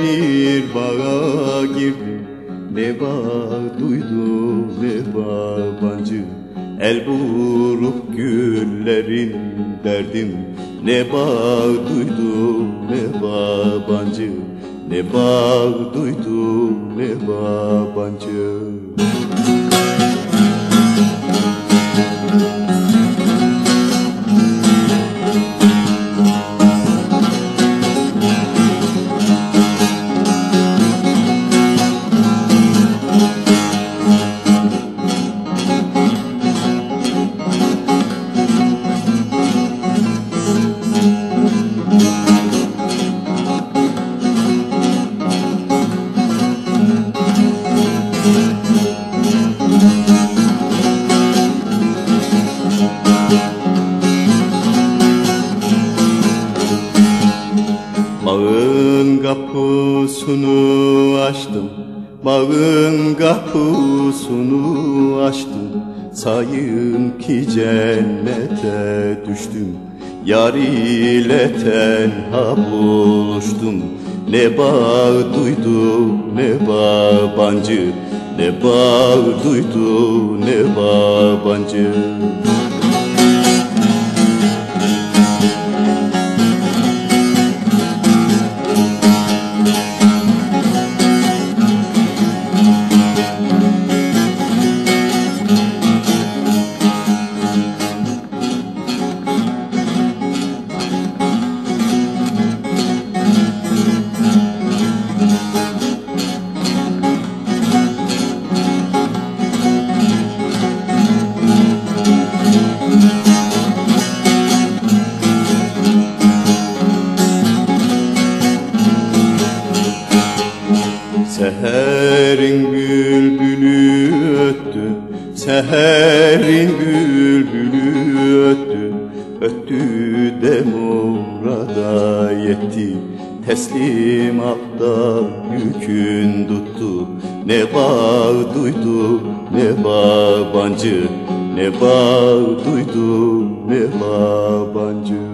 bir bağa girdim. Ne bağ duydum ne babancı El vurup güllerin derdim. Ne bağ duydum ne babancı Ne bağ duydum ne babancı Bağın kapısını açtım Bağın kapısını açtım. Sayın ki cennete düştüm Yar ile tenha buluştum. Ne bağ duydum ne babancı Ne bağ duydum ne babancı Seherin bülbülü öttü Seherin bülbülü öttü. Öttü de murada yetti Teslimatta yükün tuttu. Ne bağ duydu ne babancı Ne bağ duydu ne babancı